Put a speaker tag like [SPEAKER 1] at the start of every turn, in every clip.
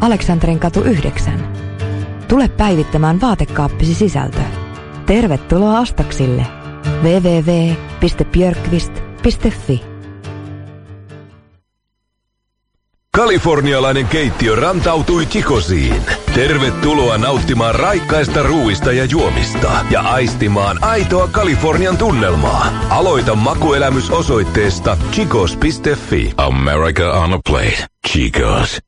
[SPEAKER 1] Aleksanterin katu 9. Tule päivittämään vaatekaappisi sisältö. Tervetuloa Astaksille. www.björkvist.fi
[SPEAKER 2] Kalifornialainen keittiö rantautui Chicosiin. Tervetuloa nauttimaan raikkaista ruuista ja juomista ja aistimaan aitoa Kalifornian tunnelmaa. Aloita makuelämys osoitteesta chicos.fi. America on a plate. Chicos.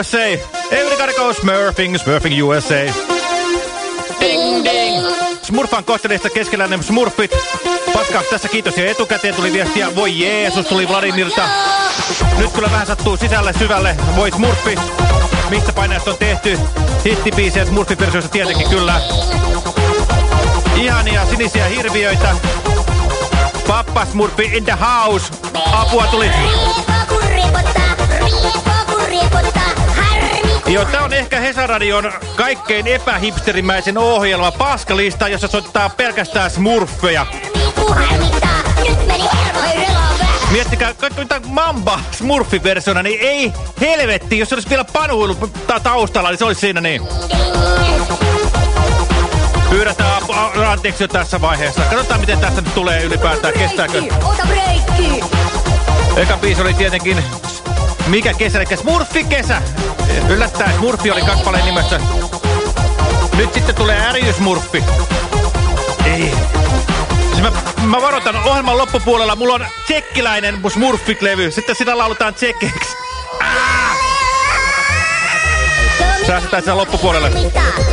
[SPEAKER 3] USA. Everybody goes smurfing, smurfing USA.
[SPEAKER 4] Ding ding.
[SPEAKER 3] Smurfan kohteleista keskeläinen smurfit. Paska, tässä kiitos ja etukäteen tuli viestiä. Voi Jeesus, tuli Vladimirta. Nyt kyllä vähän sattuu sisälle syvälle. Voi smurfi. Mistä paineesta on tehty? Hittibiisejä smurfipersioissa tietenkin kyllä. Ihania sinisiä hirviöitä. Pappa smurfi in the house. Apua tuli.
[SPEAKER 4] Riepo, kun.
[SPEAKER 3] Joita on ehkä Hesaradion kaikkein epähipsterimäisen ohjelma Paskalista, jossa soittaa pelkästään smurfeja. Miettikää, katsotaan Mamba Smurfi-versiona, niin ei helvetti, jos olisi vielä panuilu taustalla, niin se olisi siinä niin. Pyydetään anteeksi jo tässä vaiheessa. Katsotaan, miten tästä nyt tulee ylipäätään. Kestääkö?
[SPEAKER 2] Ota breikki!
[SPEAKER 3] Eka biisi oli tietenkin mikä kesä, eli Smurfi kesä. Yllättäen Smurfi oli kappaleen nimessä. Nyt sitten tulee Ärjysmurfi. Ei. Siis mä, mä varoitan ohjelman loppupuolella, mulla on tsekkiläinen Smurfit-levy. Sitten sitä lauletaan tsekkeiksi. Säästetään sen loppupuolelle.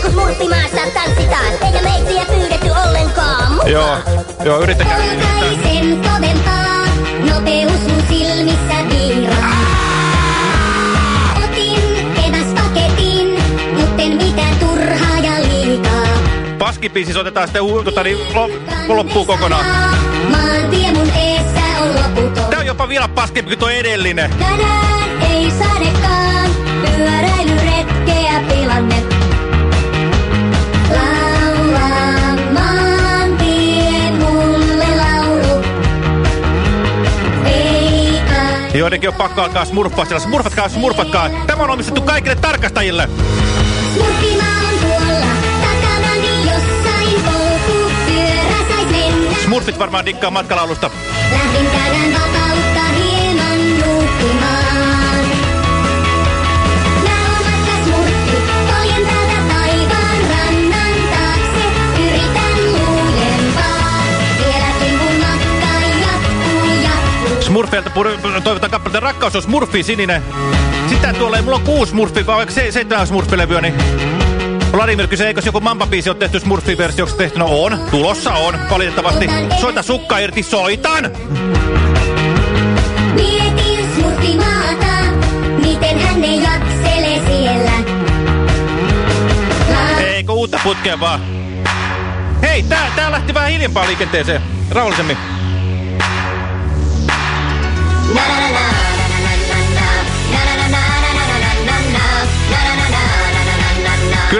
[SPEAKER 2] Kun smurfimaassa tanssitaan, eikä meitsiä pyydetty ollenkaan mukaan.
[SPEAKER 3] Joo, joo, yrittäkää.
[SPEAKER 2] Sen kovempaa, nopeus mun silmissä viiraa.
[SPEAKER 3] Paskipiisis otetaan sitten tota, niin, lo, loppuu kokonaan.
[SPEAKER 2] Maantie mun eessä on loputon.
[SPEAKER 3] Tää on jopa vielä paskempi kuin tuo edellinen.
[SPEAKER 2] Tänään ei sadekaan, pyöräilyretkeä
[SPEAKER 3] Joidenkin on pakko alkaa smurfaa siellä. Smurfatkaa, smurfatkaa. Tämä on omistettu kaikille tarkastajille.
[SPEAKER 2] Smurfimaa
[SPEAKER 3] Smurfit varmaan dikkaa matkalaulusta.
[SPEAKER 2] Lähdin tänään vapautta hieman nuukkimaan. Mä oon matka smurfi, poljen täältä taivaan rannan taakse. Yritän lujempaa, vieläkin mun matka jatkuu, jatkuu.
[SPEAKER 3] Smurfeilta toivotan kappaleita Rakkaus on Smurfi sininen. Sitten tuolla, mulla on kuusi Smurfi, vai vaikka se, seitsemän Smurfi-levyä, niin... Vladimir kysyi, eikö joku Mamba-biisi ole tehty Smurfi-versioksi tehty? No on, tulossa on, valitettavasti. Soita sukka irti, soitan!
[SPEAKER 2] Mietin smurfimaata, miten hän ei jaksele siellä. La-
[SPEAKER 3] Eikö uutta putkea vaan? Hei, tää, tää lähti vähän hiljempaa liikenteeseen. Rauhallisemmin.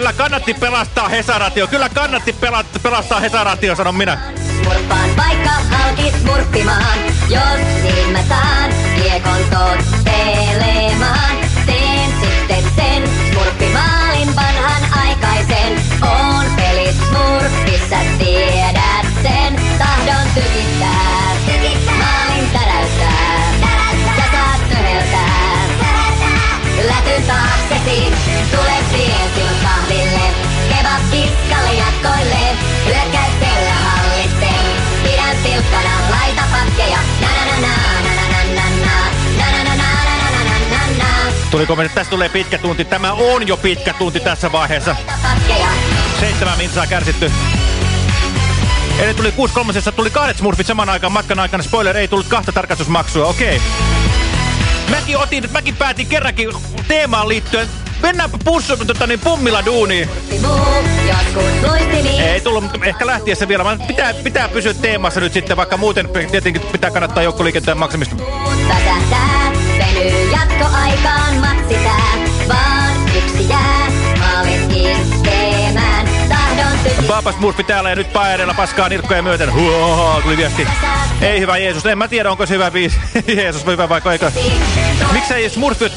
[SPEAKER 3] Kyllä kannatti pelastaa Hesaratio. Kyllä kannatti pela pelastaa Hesaratio, sanon minä.
[SPEAKER 2] Smurfaan vaikka halki smurfimaan, jos niin mä saan kiekon tottelemaan. Teen sitten sen smurfimaalin vanhan aikaisen. On pelit smurfissa, tiedät sen. Tahdon tykittää, maalin täräyttää. Ja saat töheltää, lätyn taaksesi. Tule jatkoille. Hyökkäyksellä hallitsen, pidän pilkkana laita pakkeja. Na na na na na na na na na na na na na na
[SPEAKER 3] Tuliko me, tästä tulee pitkä tunti. Tämä on jo pitkä tunti tässä vaiheessa. Seitsemän minsaa kärsitty. Eli tuli 6.3. tuli kahdet smurfit saman aikaan matkan aikana. Spoiler, ei tullut kahta tarkastusmaksua. Okei. Mäkin, otin, mäkin päätin kerrankin teemaan liittyen. Mennäänpä pussu, tota, niin pummilla
[SPEAKER 2] luistini.
[SPEAKER 3] Ei tullut, mutta ehkä lähtiessä vielä. Vaan pitää, pitää pysyä teemassa nyt sitten, vaikka muuten tietenkin pitää kannattaa joukkoliikenteen maksamista.
[SPEAKER 2] Mutta tähtää, venyy jatkoaikaan maksitää. Vaan yksi jää,
[SPEAKER 3] Papa Smurfi täällä ja nyt paereilla paskaa nirkkoja myöten. Huohoho, tuli viesti. Ei hyvä Jeesus. En mä tiedä, onko se hyvä biisi. Jeesus hyvä vaikka eikö. Miksei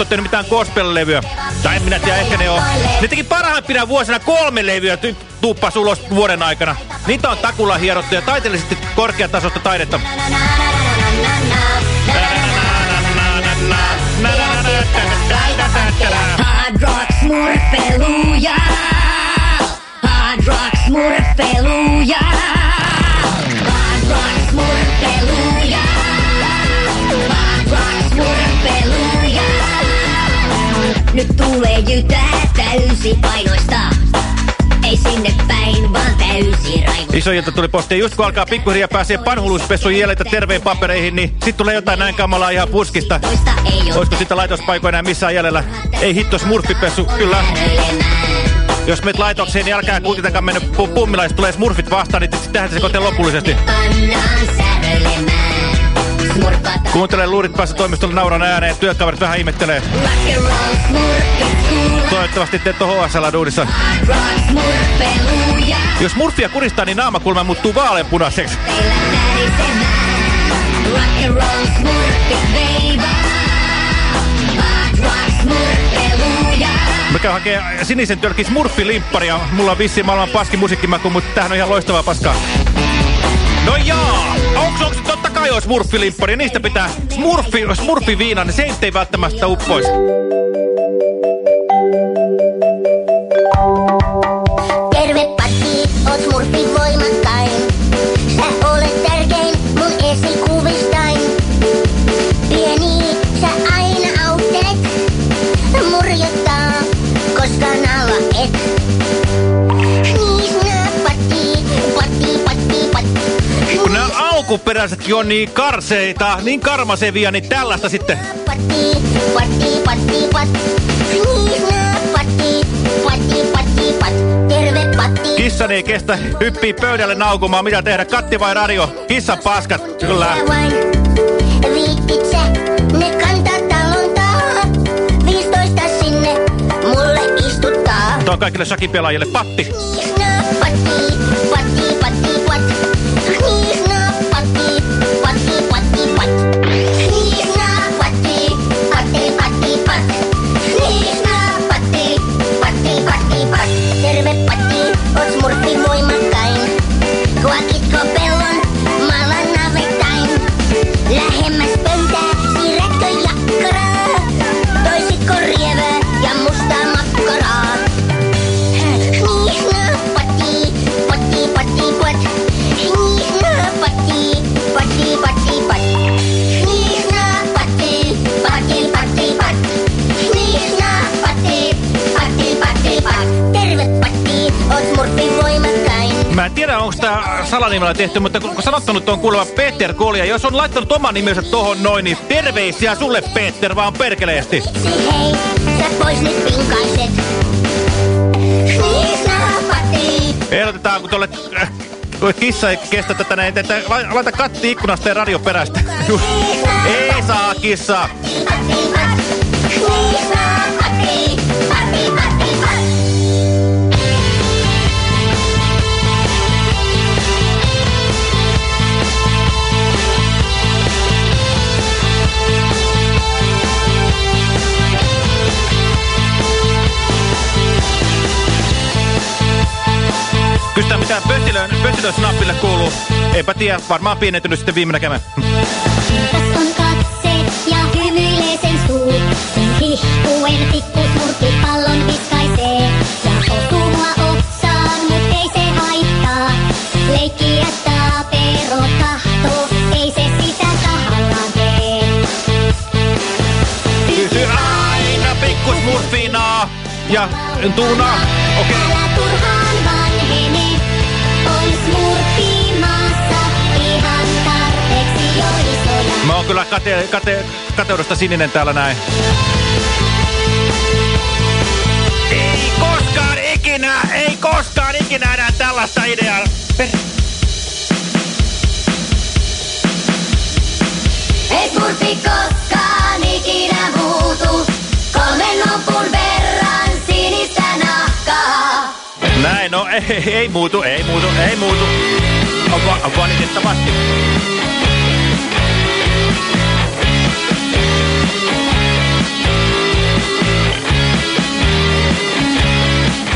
[SPEAKER 3] ole tehnyt mitään gospel-levyä? Tai en minä tiedä, ehkä ne on. Ne teki parhaimpina vuosina kolme levyä tuuppas ulos vuoden aikana. Niitä on takulla hierottu ja taiteellisesti korkeatasosta taidetta.
[SPEAKER 2] Hard rock smurfeluja. Smurfeluja. Hard rock smurfeluja. Hard rock smurfeluja. Nyt tulee jytää täysi painoista. Ei sinne päin, vaan täysi raivo.
[SPEAKER 3] Iso ilta tuli postiin. Just kun alkaa pikkuhiljaa pääsee panhuluspessun jäljeltä terveen papereihin, niin sit tulee jotain näin kamalaa ihan puskista. Olisiko sitä laitospaikoja enää missään jäljellä? Ei hitto smurfipessu, kyllä. Jos menet laitokseen, niin älkää kuitenkaan mennä pu pummilla, jos tulee smurfit vastaan, niin sitten se koteen lopullisesti. Kuuntele luurit päässä toimistolla nauran ääneen, työkaverit vähän ihmettelee.
[SPEAKER 2] smurfit.
[SPEAKER 3] Toivottavasti teet on HSL-duudissa. Jos smurfia kuristaa, niin naamakulma muuttuu vaaleanpunaiseksi.
[SPEAKER 2] Rock and roll smurfit. Hard rock smurfeluja.
[SPEAKER 3] Mä käyn hakee sinisen tölkin smurfilimpparia. Mulla on vissiin maailman paskin musiikkimaku, mutta tämähän on ihan loistavaa paskaa. No jaa! Onks, onks totta kai on smurfilimppari? Niistä pitää smurfi, smurfiviina, niin se ei välttämättä uppois. Alkuperäisetkin on niin karseita, niin karmasevia, niin tällaista sitten. Kissani ei kestä, hyppii pöydälle naukumaan, mitä tehdä, katti vai radio? Kissan paskat, kyllä.
[SPEAKER 5] Viittit sä ne kantaa talon taa. 15 sinne mulle istuttaa.
[SPEAKER 3] Tuo on kaikille shakipelaajille patti,
[SPEAKER 5] patti,
[SPEAKER 3] tää salanimellä tehty, mutta kun sanottanut on kuuleva Peter Kolja, jos on laittanut oman nimensä tohon noin, niin terveisiä sulle Peter, vaan perkeleesti.
[SPEAKER 5] Miksi hei, sä pois nyt pinkaiset. Niisnä patti.
[SPEAKER 3] Ehdotetaan, kun tuolle äh, kissa ei kestä tätä näin, että lai- laita katti ikkunasta ja radio perästä. Ei saa kissa. Pötilön, pötilön snappille kuuluu. Eipä tiedä, varmaan pienentynyt sitten viime näkemään.
[SPEAKER 2] Tässä on katse ja hymyilee sen suu. Sen hihkuen pikku smurfi pallon viskaisee. Ja osuu mua otsaan, mut ei se haittaa. Leikkiä taapero tahto, ei se sitä tahallaan tee.
[SPEAKER 3] Kysy aina pikkusmurfina ja tuuna. Okei. Okay. Kyllä kate, kate, kateudesta sininen täällä näin. Ei koskaan ikinä, ei koskaan ikinä enää tällaista ideaa. Per...
[SPEAKER 2] Ei smurfi koskaan ikinä muutu, kolmen nopun verran sinistä nahkaa.
[SPEAKER 3] Näin, no ei, ei muutu, ei muutu, ei muutu. Va valitettavasti.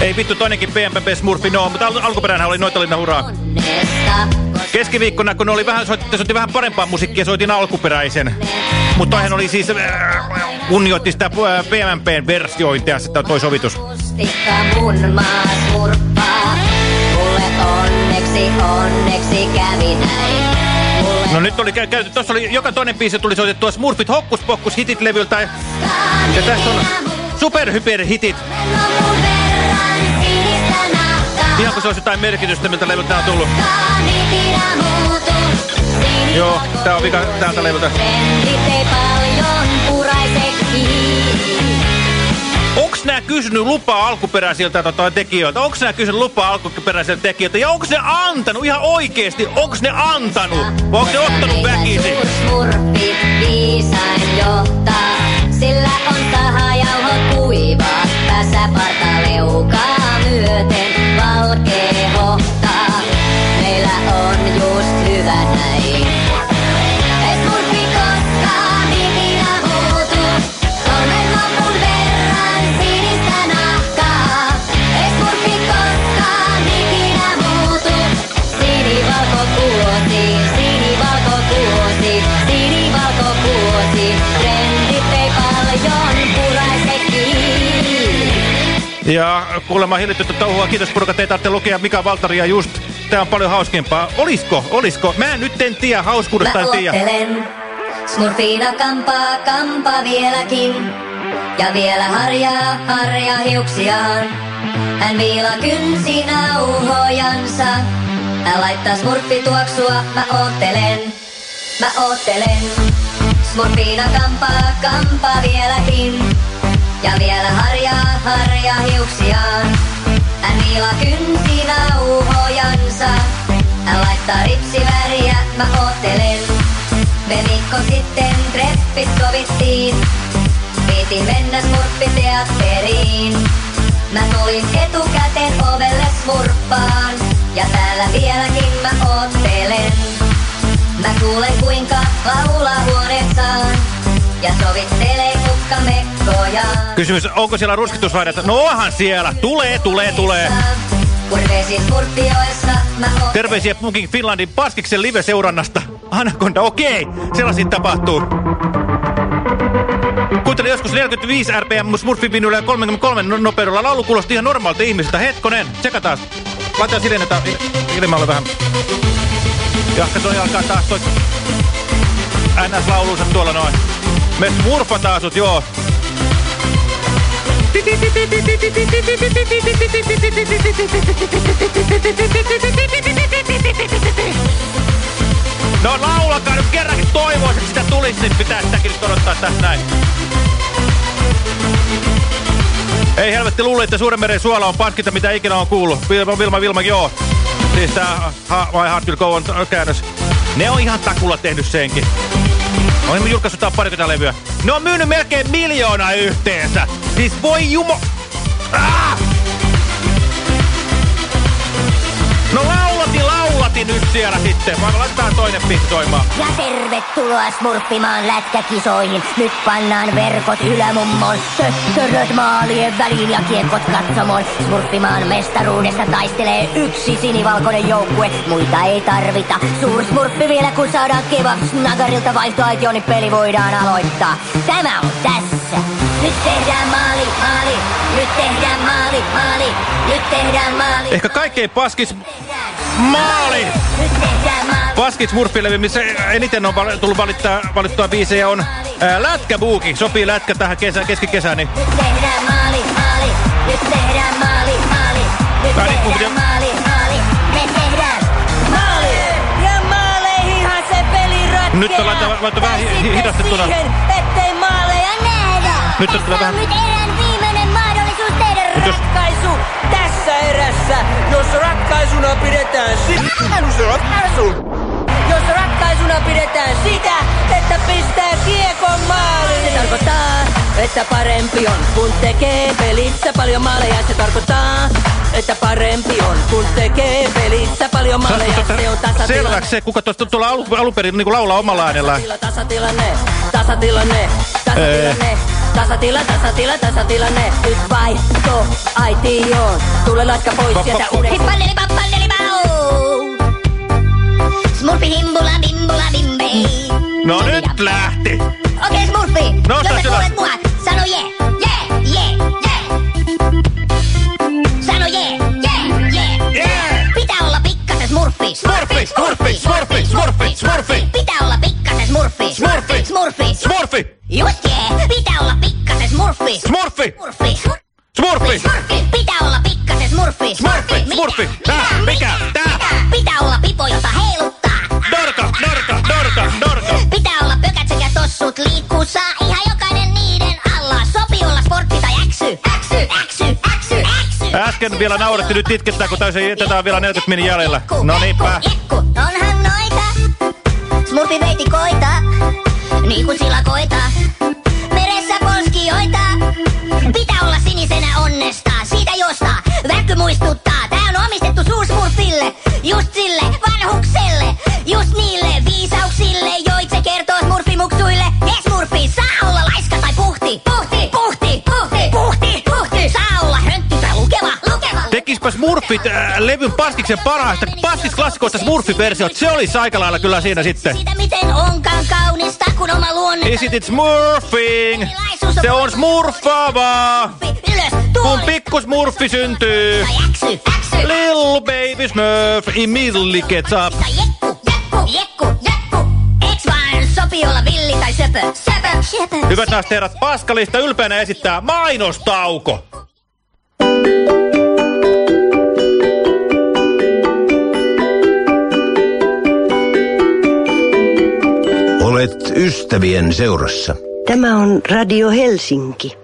[SPEAKER 3] Ei vittu, toinenkin PMPP Smurfi, no, mutta al alkuperäinen oli Noitalinna
[SPEAKER 2] koska
[SPEAKER 3] Keskiviikkona, kun oli vähän, soitti, soitti vähän parempaa musiikkia, soitin alkuperäisen. Mutta toihan oli siis, äh, kunnioitti sitä äh, PMPn versiointia, sitä toi sovitus.
[SPEAKER 2] mustikka mun maa surppaa. Mulle onneksi, onneksi kävi näin. Mulle
[SPEAKER 3] No nyt oli kä käyty, tuossa oli joka toinen biisi tuli soitettua Smurfit Hokkus Pokkus hitit levyltä. Ja tässä on superhyper hitit. Ihan kun se olisi jotain merkitystä, miltä levyltä on tullut. Joo, tää on vika täältä levyltä. Onks nää kysynyt lupaa alkuperäisiltä tota, tekijöiltä? Onks nää kysynyt lupaa alkuperäisiltä tekijöiltä? Ja onks ne antanut ihan oikeesti? Onks ne antanut? Vai onks ne ottanut väkisin? Kuulemma hillittyä touhua. Kiitos porukat, ei tarvitse lukea Mika Valtaria just. Tää on paljon hauskempaa. Olisko? Olisko? Mä nyt en tiedä hauskuudesta en tiedä.
[SPEAKER 2] Smurfina kampaa, kampa vieläkin. Ja vielä harjaa, harjaa hiuksiaan. Hän viila kynsi nauhojansa. Hän laittaa smurfi tuoksua, mä oottelen. Mä oottelen. Smurfina kampaa, kampa vieläkin. Ja vielä harjaa, harjaa hiuksiaan. Hän viila kynsi nauhojansa. Hän laittaa ripsiväriä, mä oottelen. Me viikko sitten treffit sovittiin. Piti mennä smurppiteatteriin. Mä tulin etukäteen ovelle smurppaan. Ja täällä vieläkin mä oottelen. Mä kuulen kuinka laulahuoneet saan. Ja sovittelee kukkamekkojaan.
[SPEAKER 3] Kysymys, onko siellä ruskitusraidat? No onhan siellä. Tulee, tulee, tulee. Terveisiä Booking Finlandin Paskiksen live-seurannasta. Anaconda, okei. Sellaisia tapahtuu. Kuuntelin joskus 45 rpm Smurfin vinyllä ja 33 no- nopeudella. Laulu kuulosti ihan normaalta ihmiseltä. Hetkonen, tsekataan. Laitetaan silennetään ilmalle vähän. Ja toi alkaa taas toi NS-laulunsa tuolla noin. Me smurfataan sut, joo. No laulakaa nyt kerrankin toivoisin, että sitä tulisi, niin pitää sitäkin nyt odottaa tässä näin. Ei helvetti luule, että Suurenmeren suola on paskinta, mitä ikinä on kuullut. Vilma, Vilma, Vilma, joo. Siis tää ha, My Heart Will Go on käännös. Ne on ihan takulla tehnyt senkin. On julkaissut tää parikymmentä levyä. Ne on myynyt melkein miljoonaa yhteensä. Siis voi jumo... Ah! No laulati, laulati nyt siellä sitten. Vaan laitetaan toinen biisi soimaan.
[SPEAKER 4] Ja tervetuloa smurffimaan lätkäkisoihin. Nyt pannaan verkot ylämummon. Töttöröt maalien väliin ja kiekot katsomoon. Smurffimaan mestaruudesta taistelee yksi sinivalkoinen joukkue. Muita ei tarvita. Suur smurffi vielä kun saadaan kevaks nagarilta vaihtoaitio, niin peli voidaan aloittaa. Tämä on tässä. Nyt tehdään maali, maali. Nyt tehdään maali, maali. Nyt tehdään maali.
[SPEAKER 3] Ehkä kaikkein paskis maali.
[SPEAKER 4] Maali.
[SPEAKER 3] Paskis Murphilevy, missä eniten on val tullut valittaa, valittua biisejä, on ää, Lätkäbuuki. Sopii lätkä tähän kesä, keskikesään, niin
[SPEAKER 4] Nyt tehdään maali, maali. Nyt tehdään maali, maali. Nyt
[SPEAKER 3] Tää
[SPEAKER 4] tehdään maali, maali. Me tehdään maali.
[SPEAKER 6] Ja maaleihinhan se peli ratkeaa.
[SPEAKER 3] Nyt on laita- laita vähän hi- hidastettuna.
[SPEAKER 6] siihen, ettei maaleja nähdä.
[SPEAKER 3] Nyt
[SPEAKER 4] Tässä
[SPEAKER 3] vähän-
[SPEAKER 4] on nyt erään viimeinen mahdollisuus tehdä
[SPEAKER 6] Ratkaisu tässä erässä, jos ratkaisuna pidetään sitä. Jos ratkaisuna pidetään sitä, että pistää kiekon maaliin. Se tarkoittaa, että parempi on, kun tekee pelissä paljon maaleja. Se tarkoittaa, että parempi on, kun tekee pelissä paljon maaleja. Se on tasatilanne.
[SPEAKER 3] selväksi se, kuka tuosta tuolla alun, alun perin niin laulaa omalla äänellään?
[SPEAKER 6] Tasatilanne, tasatilanne, tasatilanne, tasatila, tasatila, tasatilanne. Nyt vaihto aitioon. Tule latka pois sieltä uuden.
[SPEAKER 4] Hippalleli pappalleli pau. Smurfi himbula bimbula bimbei.
[SPEAKER 3] No nyt lähti!
[SPEAKER 4] Okei Smurfi,
[SPEAKER 3] Nosta
[SPEAKER 4] jos sä kuulet mua, sano je, je, je, je. Sano je, je, je.
[SPEAKER 3] Yeah!
[SPEAKER 4] Pitää olla pikkasen smurfi.
[SPEAKER 3] Smurfi, smurfi, smurfi, smurfi, smurfi.
[SPEAKER 4] Pitää olla pikkasen smurfi.
[SPEAKER 3] Smurfi.
[SPEAKER 4] Smurfi.
[SPEAKER 3] Smurfi!
[SPEAKER 4] Just smurfi.
[SPEAKER 3] Smurfi!
[SPEAKER 4] Smurfi.
[SPEAKER 3] Smurfi!
[SPEAKER 4] Pitää olla pikkasen smurfi.
[SPEAKER 3] Smurfi, smurfi. Tää, mikä? Tää.
[SPEAKER 4] Pitää olla pipo, jota heiluttaa.
[SPEAKER 3] Dorka, dorka, dorka, dorka.
[SPEAKER 4] Pitää olla pökät sekä tossut liikkuu saa ihan jokainen niiden alla. Sopii olla sportti tai äksy. Äksy, äksy, äksy, äksy.
[SPEAKER 3] Äsken vielä nauretti, nyt itkettää, kun täysin, tätä on vielä 40 minin jäljellä. No niinpä.
[SPEAKER 4] Jekku, onhan noita. Smurfi veiti koita, niin kuin silakoita. Meressä polskijoita. Pitää olla sinisenä onnesta, siitä josta väkky muistuttaa. Tää on omistettu suursmurfille, just sille vanhukselle. Just niille viisauksille,
[SPEAKER 3] Tekispä Smurfit äh, levyn Paskiksen parhaista Paskis-klassikoista Smurfi-versiot. Se olisi aika lailla kyllä siinä sitten.
[SPEAKER 4] Siitä miten onkaan kaunista, kun oma luonne.
[SPEAKER 3] Is it smurfing? Se on smurfaavaa.
[SPEAKER 4] Ylös,
[SPEAKER 3] Kun pikkusmurfi syntyy, little baby smurf immediately gets up.
[SPEAKER 4] Tai jekku, jekku, jekku, jekku. Eiks vaan sopi olla villi tai söpö? Söpö, söpö.
[SPEAKER 3] Hyvät naiset herrat, Paskalista ylpeänä esittää mainostauko.
[SPEAKER 7] Olet ystävien seurassa.
[SPEAKER 8] Tämä on Radio Helsinki.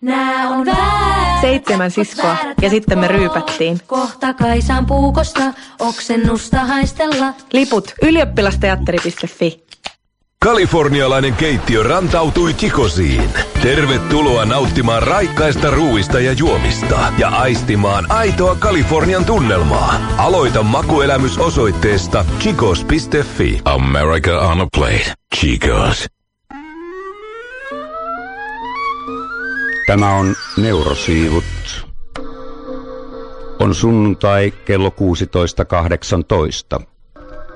[SPEAKER 9] Nää on väärät.
[SPEAKER 10] Seitsemän siskoa ja sitten me ryypättiin.
[SPEAKER 9] Kohta Kaisan puukosta oksennusta haistella.
[SPEAKER 10] Liput ylioppilasteatteri.fi.
[SPEAKER 11] Kalifornialainen keittiö rantautui Kikosiin. Tervetuloa nauttimaan raikkaista ruuista ja juomista ja aistimaan aitoa Kalifornian tunnelmaa. Aloita makuelämys osoitteesta chicos.fi. America on a plate. Chicos.
[SPEAKER 12] Tämä on Neurosiivut. On sunnuntai kello 16.18.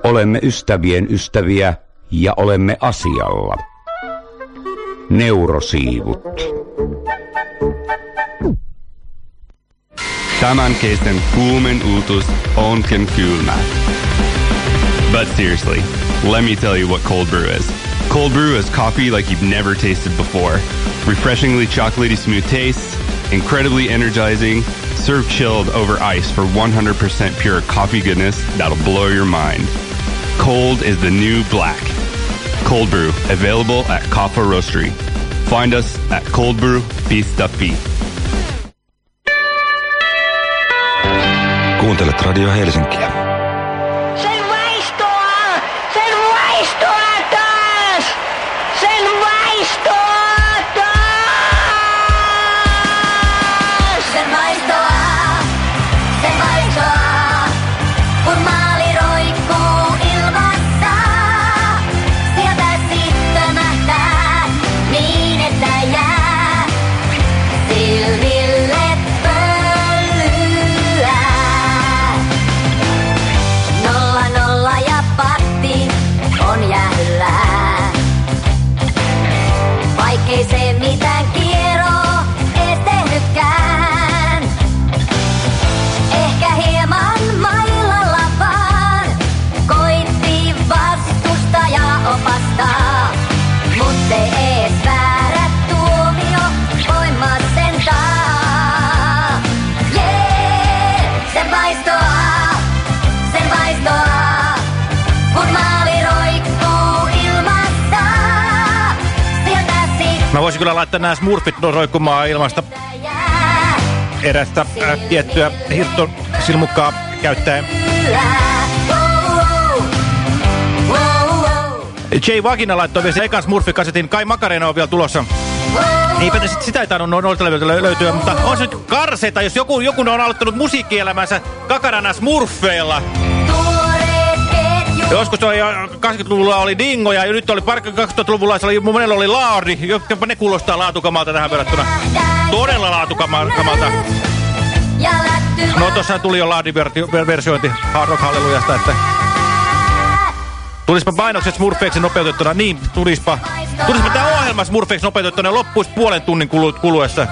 [SPEAKER 12] Olemme ystävien ystäviä ja olemme asialla. Neurosiivut.
[SPEAKER 13] Tämänkeisten kuumen uutus onkin kylmä. But seriously, let me tell you what cold brew is. Cold brew is coffee like you've never tasted before. Refreshingly chocolatey smooth taste, incredibly energizing, served chilled over ice for 100% pure coffee goodness that'll blow your mind. Cold is the new black. Cold brew, available at Kaffa Roastery. Find us at coldbrew.fi.
[SPEAKER 2] Kuuntelet Radio Helsinkiä.
[SPEAKER 3] Voisin kyllä laittaa nämä smurfit roikkumaan ilmasta erästä äh, tiettyä hirttosilmukkaa käyttäen. Jay Vagina laittoi vielä ekan smurfikasetin. Kai Makarena on vielä tulossa. Eipä sit sitä ei tainnut noin noilta levyiltä lö- löytyä, mutta on se nyt karseita, jos joku, joku on aloittanut musiikkielämänsä kakarana smurfeilla. Joskus oli jo 80-luvulla oli dingoja ja nyt oli parkki 2000-luvulla se oli, monella oli laari, jopa ne kuulostaa laatukamalta tähän verrattuna. Todella laatukamalta. No tossa tuli jo laadiversiointi Hard Rock Hallelujasta, että... Tulispa painokset Smurfeiksi nopeutettuna, niin tulispa. Tulispa tää ohjelma Smurfeiksi nopeutettuna loppuisi puolen tunnin kulu kuluessa.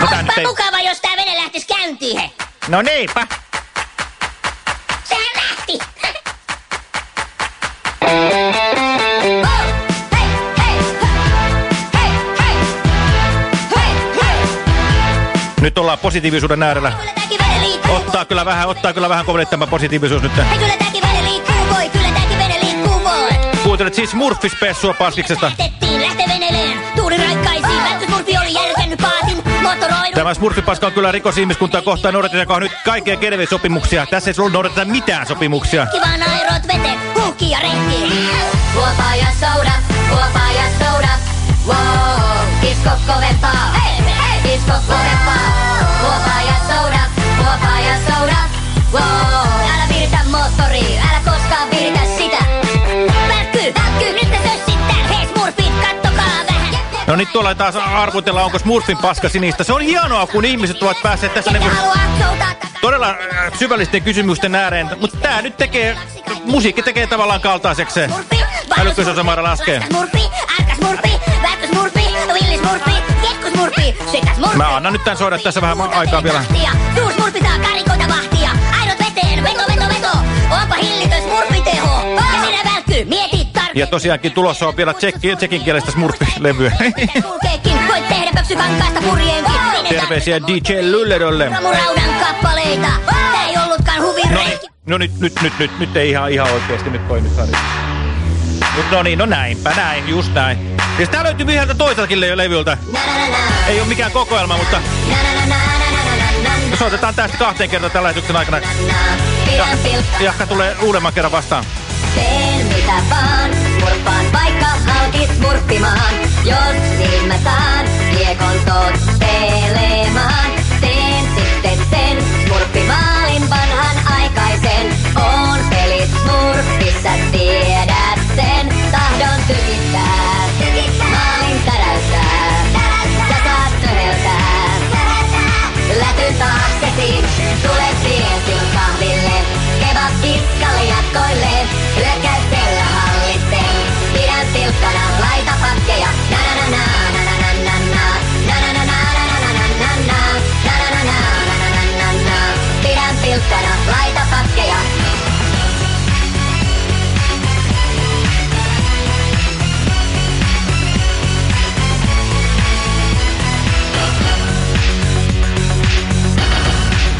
[SPEAKER 3] No
[SPEAKER 4] Olisipa
[SPEAKER 3] ei...
[SPEAKER 4] mukava, jos tää vene lähtis käyntiin, he.
[SPEAKER 3] No niinpä. Nyt ollaan positiivisuuden äärellä. Ottaa kyllä vähän, ottaa kyllä vähän koville tämä positiivisuus nyt. Kuuntelet siis Murffispessua Paskiksesta. Tämä Smurfipaska on kyllä rikos ihmiskuntaa kohtaan. Noudatetaanko nyt kaikkea keneviä sopimuksia? Tässä ei sulla noudateta mitään sopimuksia.
[SPEAKER 4] Kivan aerot vete. Ja rehki. Huopa ja soda. Huopa ja soda. Wow. Kisko kovempaa. Hei, hei. Kisko kovempaa. Huopa ja soda. Huopa ja soda. Wow. Älä viritä moottoria. Älä koskaan viritä sitä. Välkky. Välkky. Nyt te sössittää. Hei smurfit, kattokaa vähän.
[SPEAKER 3] No nyt tuolla taas arvutella, onko Smurfin paska sinistä. Se on hienoa, kun ihmiset ovat päässeet tässä niinku todella äh, syvällisten kysymysten ääreen. Mutta tää nyt tekee, musiikki tekee tavallaan kaltaisekseen. Älykkyysosamäärä laskee. Mä annan nyt tän soida tässä vähän aikaa vielä.
[SPEAKER 4] Suus murpitaan karikoita vahtia. Aidot veteen, veto, veto, veto. Onpa hillitön smurfiteho. Ja minä välkky, mieti tarkemmin.
[SPEAKER 3] Ja tosiaankin tulossa on vielä tsekki, tsekin kielestä smurfilevyä.
[SPEAKER 4] Kulkeekin, voit tehdä pöksy kankaasta purjeenkin.
[SPEAKER 3] Terveisiä DJ Lyllerolle.
[SPEAKER 4] Romuraudan kappaleita. Tää ei ollutkaan huvin
[SPEAKER 3] No, niin, no nyt, nyt, nyt, nyt, nyt ei ihan, ihan oikeesti, nyt voi nyt. Mut no niin, no näinpä, näin, just näin. Ja sitä löytyy yhdeltä toiseltakin le levyltä. Ei ole mikään kokoelma, mutta soitetaan tästä kahteen kertaan tällä lähetyksen aikana. Ja, Jahka tulee uudemman kerran vastaan.
[SPEAKER 2] Teen mitä vaan, smurppaan vaikka halkis smurppimaan. Jos niin mä saan kiekon tottelemaan.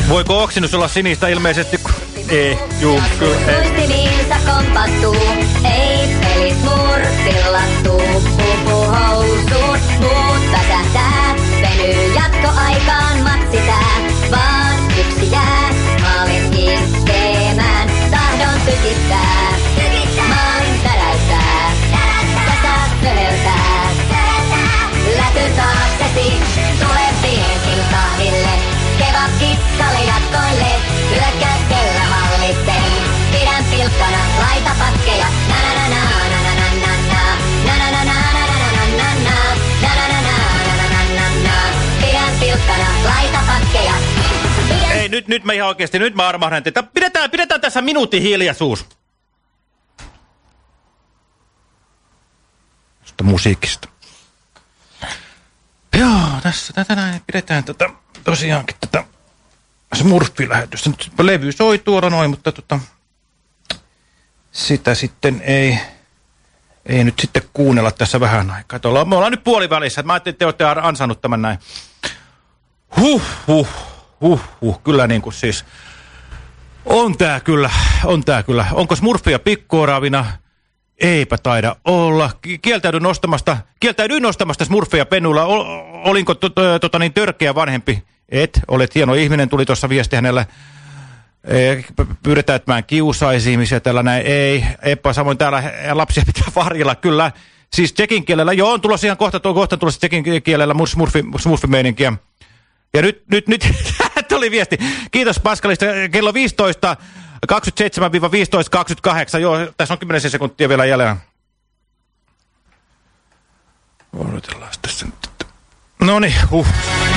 [SPEAKER 3] Voiko oksennus olla sinistä ilmeisesti? Ei, juu, kyllä, ei.
[SPEAKER 2] Muistimiinsa kompastuu, ei pelit murtillattuu. Pupu housuun, muut väsähtää, venyy jatkoaikaan matsitää. Vaan yksi jää, maalin iskemään, tahdon tykittää. Na na na Pidän pilkkana, laita pakkeja.
[SPEAKER 3] Ei, nyt, nyt mä ihan oikeesti, nyt mä armahdan teitä. Pidetään, pidetään tässä minuutin hiljaisuus. Tästä musiikista. Joo, tässä tätä näin pidetään tätä tosiaankin tätä Smurfi-lähetystä. Levy soi tuolla noin, mutta tota, sitä sitten ei, ei nyt sitten kuunnella tässä vähän aikaa. Tuolla, me ollaan nyt puolivälissä. Mä ajattelin, että te olette ansannut tämän näin. Huh, huh, huh, huh. Kyllä niin kuin siis... On tää kyllä, on tää kyllä. Onko smurfia pikkooravina? Eipä taida olla. Ki- Kieltäydyn nostamasta, kieltäydyin nostamasta smurfia pennuilla. Ol, olinko to, to, tota niin törkeä vanhempi? Et, olet hieno ihminen, tuli tuossa viesti hänellä. Pyydetään, että mä en kiusaisi ihmisiä tällä näin. Ei, Eppa, samoin täällä lapsia pitää varjella, kyllä. Siis tsekin kielellä, joo, on tulossa ihan kohta, tuo kohta on tulossa tsekin kielellä mur- smurfi, smurfimeininkiä. Ja nyt, nyt, nyt tuli viesti. Kiitos Paskalista. Kello 15, 27-15, 28. Joo, tässä on 10 sekuntia vielä jäljellä. Odotellaan tässä nyt. No niin, huh.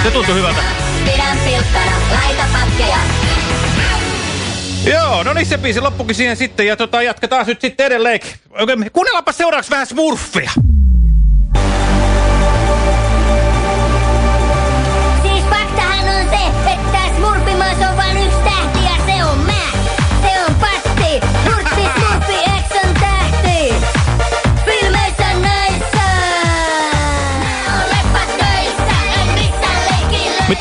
[SPEAKER 3] Se tuntuu hyvältä.
[SPEAKER 2] Pidän pilkkana, laita pakkeja.
[SPEAKER 3] Joo, no niin se biisi loppukin siihen sitten ja tota, jatketaan nyt sitten edelleenkin. Kuunnellaanpa seuraavaksi vähän smurfia.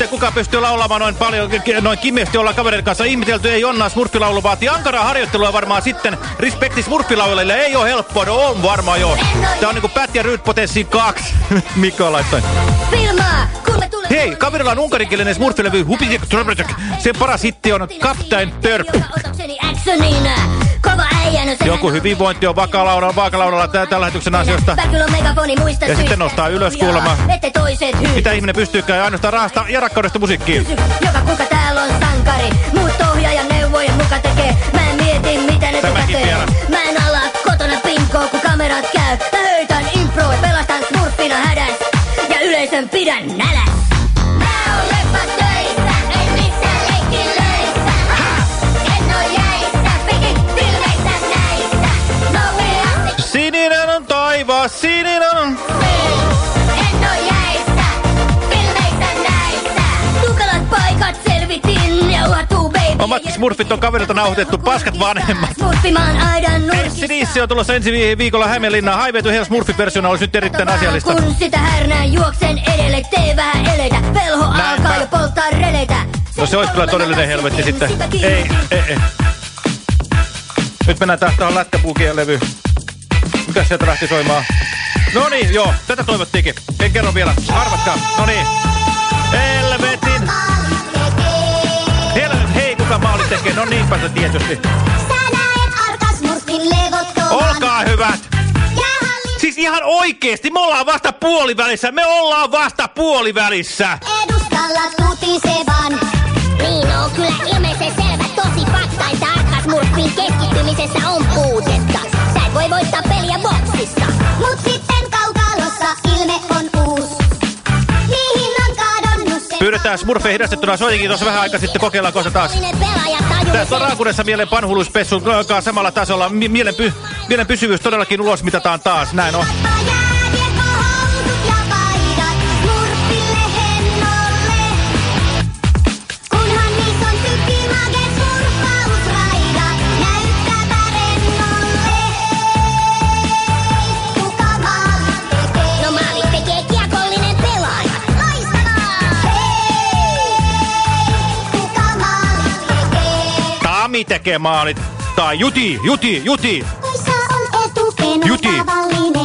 [SPEAKER 3] Miten kuka pystyy laulamaan noin paljon, noin kimeästi olla kavereiden kanssa ihmetelty, ei onnaa smurfilaulu vaatii ankaraa harjoittelua varmaan sitten. Respekti smurfilaulille ei ole helppoa, no on varmaan joo. Tää on niinku Pat ja Ryd Potenssi 2, Mikko laittoi.
[SPEAKER 4] Filmaa.
[SPEAKER 3] Hei, kaverilla on unkarinkielinen smurfilevy Tröbrötök. Sen paras hitti on Captain Törp. Joku hyvinvointi on vakalaudalla, vaakalaudalla tä tällä lähetyksen
[SPEAKER 4] muista
[SPEAKER 3] Ja sitten nostaa ylös kuulemma.
[SPEAKER 4] Hyy.
[SPEAKER 3] Mitä ihminen pystyykään ainoastaan rahasta ja rakkaudesta musiikkiin.
[SPEAKER 4] Joka kuka täällä on sankari. Muut ohjaajan neuvojen muka tekee. Mä en mieti mitä ne
[SPEAKER 3] Tämäkin
[SPEAKER 4] tekee.
[SPEAKER 3] vielä.
[SPEAKER 4] Mä en ala kotona pinkkoa kun kamerat käy. Mä höytän impro, pelastan smurfina hädäs. Ja yleisön pidän näläs.
[SPEAKER 3] Matti Smurfit on kaverilta nauhoitettu paskat vanhemmat. Essi. Niissi on tulossa ensi vi- viikolla Hämeenlinnaan. Highway to Hell Smurfi-versiona olisi nyt erittäin asiallista.
[SPEAKER 2] Kun sitä härnään juoksen edelle, tee vähän eleitä. Pelho alkaa jo polttaa releitä.
[SPEAKER 3] No se olisi kyllä todellinen helvetti sitten. Ei, ei, ei. Nyt mennään tähän tuohon lätkäpuukien levyyn. Mikäs sieltä lähti soimaan? No niin, joo, tätä toivottiinkin. En kerro vielä, arvatkaa. No niin. Helvetin. Kuka maali tekee? No niinpä se tietysti. Olkaa hyvät. Siis ihan oikeesti, me ollaan vasta puolivälissä. Me ollaan vasta puolivälissä.
[SPEAKER 4] Edustalla tutisevan. Niin on kyllä ilmeisen selvä tosi fakta, että arkasmurfin keskittymisessä on puutetta. Sä et voi voittaa peliä boksissa. Mut sitten
[SPEAKER 3] Pyydetään Smurfeen hidastettuna soitinkin tuossa vähän aikaa sitten kokeillaan kohta taas. Tässä on raakuudessa mielen panhuluispessun samalla tasolla. Mi mielen, py mielen pysyvyys todellakin ulos mitataan taas. Näin on.
[SPEAKER 4] Tekee maalit.
[SPEAKER 3] Tai Juti, Juti, Juti. Juti.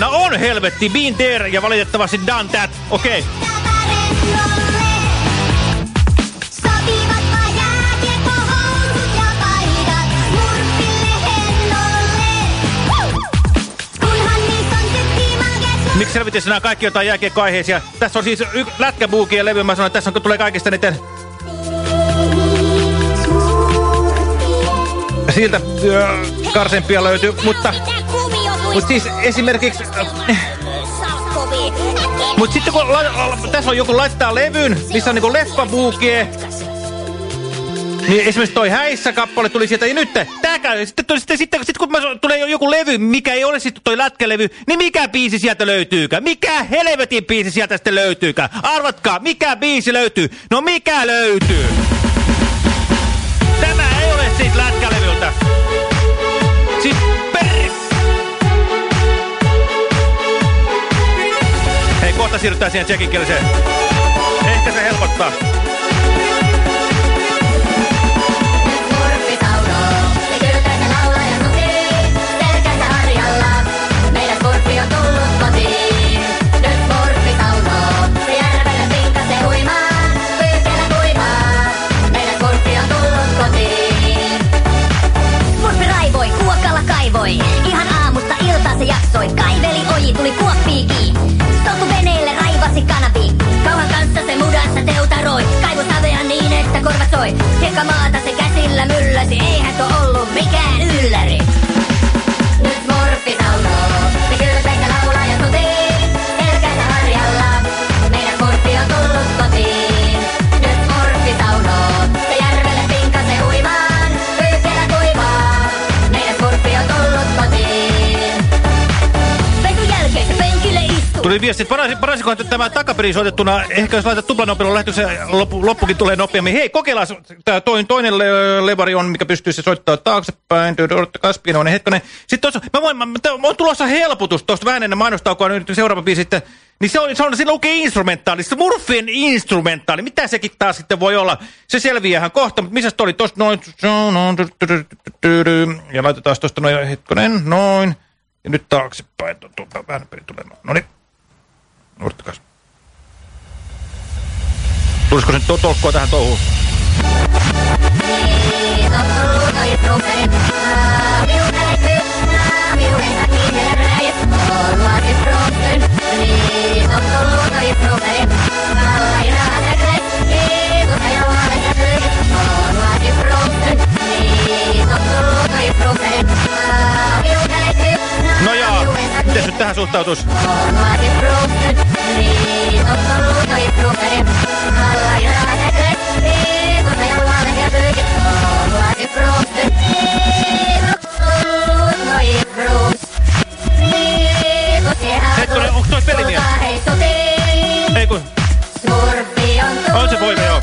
[SPEAKER 3] Hämeenlinna on helvetti, been there ja valitettavasti done that. Okei. Okay. Miksi selvitissä nämä kaikki jotain jääkiekkoaiheisia? Tässä on siis lätkäbuukien levy. Mä sanoin, että tässä on, tulee kaikista niiden siltä ö, karsempia löytyy. Mutta, mutta siis esimerkiksi...
[SPEAKER 4] Salkkovi.
[SPEAKER 3] Mutta sitten kun tässä on joku laittaa levyn, missä on niinku leffabuukie, niin esimerkiksi toi häissä kappale tuli sieltä, ja nyt tääkään, sitten, tuli, sitten, sitten, sitten kun mä, tulee joku levy, mikä ei ole sitten toi lätkälevy, niin mikä biisi sieltä löytyykään? Mikä helvetin biisi sieltä sitten löytyykään? Arvatkaa, mikä biisi löytyy? No mikä löytyy? Tämä ei ole siitä lätkälevyltä. Siis kohta siirrytään siihen tsekinkieliseen. Ehkä se helpottaa.
[SPEAKER 2] Kaivoi. Ihan aamusta iltaan se jaksoi. Kaiveli oji, tuli kuoppiikin. Niin, että korvat soi. Hiekka maata se käsillä mylläsi. Eihän tuo ollut mikään ylläri.
[SPEAKER 3] Tuli viesti, että parasi, parasikohan tämä takaperin soitettuna, ehkä jos laitat tuplanopeudella lähtö, se loppu, loppukin tulee nopeammin. Hei, kokeillaan, tämä toinen, toinen le levari on, mikä pystyy se soittaa taaksepäin, Kaspinoinen hetkonen. Sitten tuossa, mä voin, mä, on tulossa helpotus tuosta vähän ennen mainostaukoa, nyt seuraava biisi sitten, niin se on, se on, siinä lukee instrumentaali, Smurfien instrumentaali, mitä sekin taas sitten voi olla? Se selviäähän kohta, mutta missä oli tuosta noin, ja laitetaan tuosta noin hetkonen, noin, ja nyt taaksepäin, vähän perin tulemaan, no niin. Nurttikas. Tulisiko nyt tolkkua tähän touhuun? Okay.
[SPEAKER 2] Niin,
[SPEAKER 3] tähän suhtautuisi? Hetkinen, onko toi pelimies? Ei kun... On se poika, joo.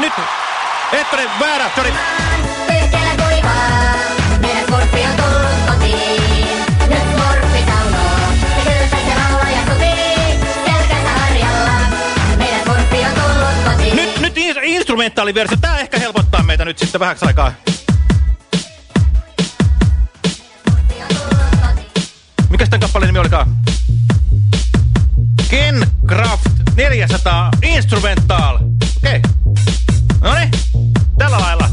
[SPEAKER 3] Nyt, nyt. Hetkonen, väärä, sori.
[SPEAKER 2] Pyyhkeellä kuivaa, meidän kurppi on tullut kotiin. Nyt kurppi saunoo, ja kylpä se laulaa ja sutii. Selkänsä harjalla, meidän kurppi on tullut kotiin.
[SPEAKER 3] Nyt, nyt in- instrumentaaliversio. Tää ehkä helpottaa meitä nyt sitten vähäksi aikaa. Mikäs tän kappaleen nimi olikaan? Ken Craft 400 Instrumental. Okei. Okay. Noniin. Tällä lailla.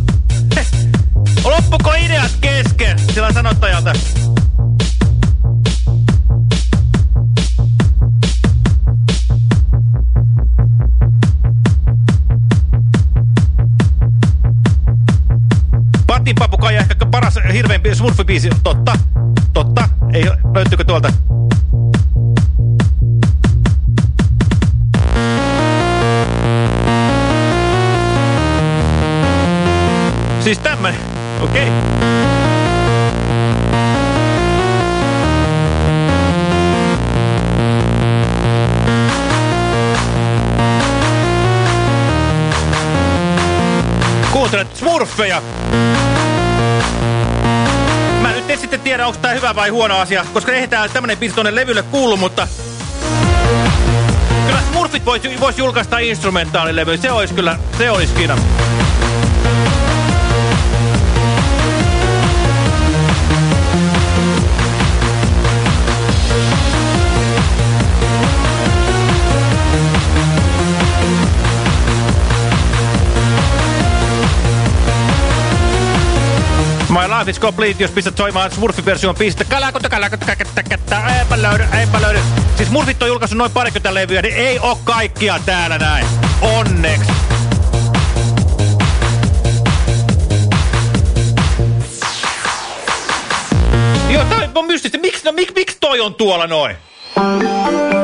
[SPEAKER 3] Heh. Loppuko ideat kesken sillä sanottajalta? Patin papukaija ehkä paras hirveän smurfibiisi. Totta. Totta. Ei, löytyykö tuolta? Okay. Kuuntelet smurfeja. Mä nyt en sitten tiedä, onko tää hyvä vai huono asia, koska eihän tää tämmönen biisi tonne levylle kuulu, mutta... Kyllä Smurfit vois, vois julkaista instrumentaalilevy, se olisi kyllä, se olisi kiinna. Is complete, jos pistät soimaan Smurfi-version piste. Kalakutta, kaketta, kättä, eipä löydy, eipä löydy. Siis Smurfit on julkaissut noin parikymmentä levyä, niin ei oo kaikkia täällä näin. Onneksi. Joo, tää on mystistä. Miksi no, mik, miksi toi on tuolla noin?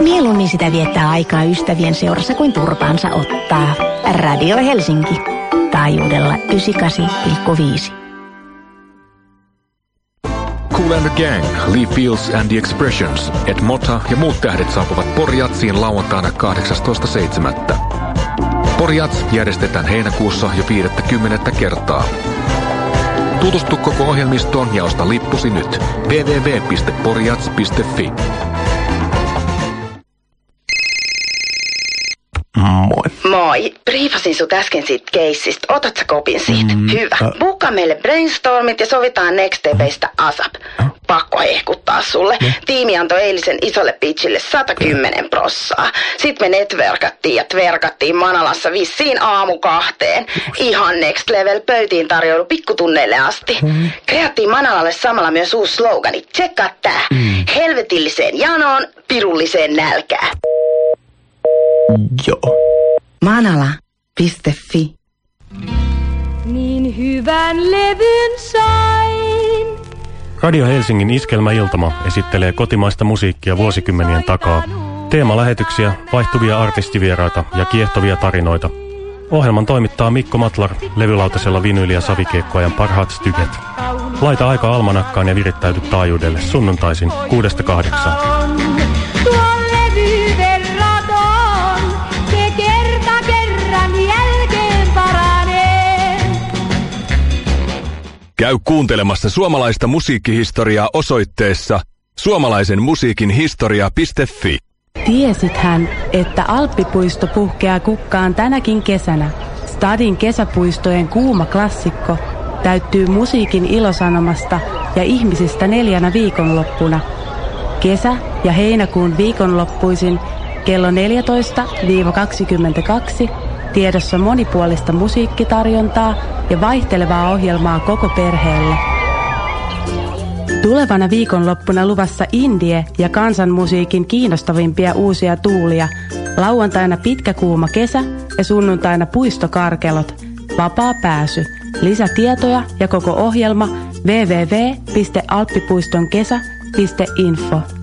[SPEAKER 14] Mieluummin sitä viettää aikaa ystävien seurassa kuin turpaansa ottaa. Radio Helsinki. Taajuudella 98,5.
[SPEAKER 15] Cool and the Gang, Lee Fields and the Expressions, Ed Mota ja muut tähdet saapuvat Porjatsiin lauantaina 18.7. Porjats järjestetään heinäkuussa jo 50 kertaa. Tutustu koko ohjelmistoon ja osta lippusi nyt. www.porjats.fi
[SPEAKER 16] Moi.
[SPEAKER 17] Moi. Briefasin sut äsken siitä keissistä. Otat sä kopin siitä?
[SPEAKER 16] Mm,
[SPEAKER 17] Hyvä.
[SPEAKER 16] ä-
[SPEAKER 17] Bukkaa meille brainstormit ja sovitaan next stepeistä ASAP. Pakko hehkuttaa sulle. Tiimi antoi eilisen isolle pitchille 110 prossaa. Sitten me netverkattiin ja tverkattiin Manalassa vissiin aamu kahteen. Ihan next level pöytiin tarjoulu pikkutunneille asti. Kreattiin Manalalle samalla myös uusi slogani. Tsekkaa tää. Helvetilliseen janoon, pirulliseen nälkään.
[SPEAKER 16] Joo.
[SPEAKER 17] Manala.fi
[SPEAKER 9] Niin hyvän levyn sain.
[SPEAKER 18] Radio Helsingin Iskelmäiltama esittelee kotimaista musiikkia vuosikymmenien takaa. Teemalähetyksiä, vaihtuvia artistivieraita ja kiehtovia tarinoita. Ohjelman toimittaa Mikko Matlar levylautasella vinyli- ja savikiekkoajan parhaat styket. Laita aika almanakkaan ja virittäyty taajuudelle sunnuntaisin 6-8.
[SPEAKER 9] Tuon
[SPEAKER 11] Käy kuuntelemassa suomalaista musiikkihistoriaa osoitteessa suomalaisen musiikin historia.fi.
[SPEAKER 16] Tiesithän, että Alppipuisto puhkeaa kukkaan tänäkin kesänä. Stadin kesäpuistojen kuuma klassikko täyttyy musiikin ilosanomasta ja ihmisistä neljänä viikonloppuna. Kesä- ja heinäkuun viikonloppuisin kello 14-22 tiedossa monipuolista musiikkitarjontaa ja vaihtelevaa ohjelmaa koko perheelle. Tulevana viikonloppuna luvassa indie- ja kansanmusiikin kiinnostavimpia uusia tuulia. Lauantaina pitkä kuuma kesä ja sunnuntaina puistokarkelot. Vapaa pääsy. Lisätietoja ja koko ohjelma www.alppipuistonkesä.info.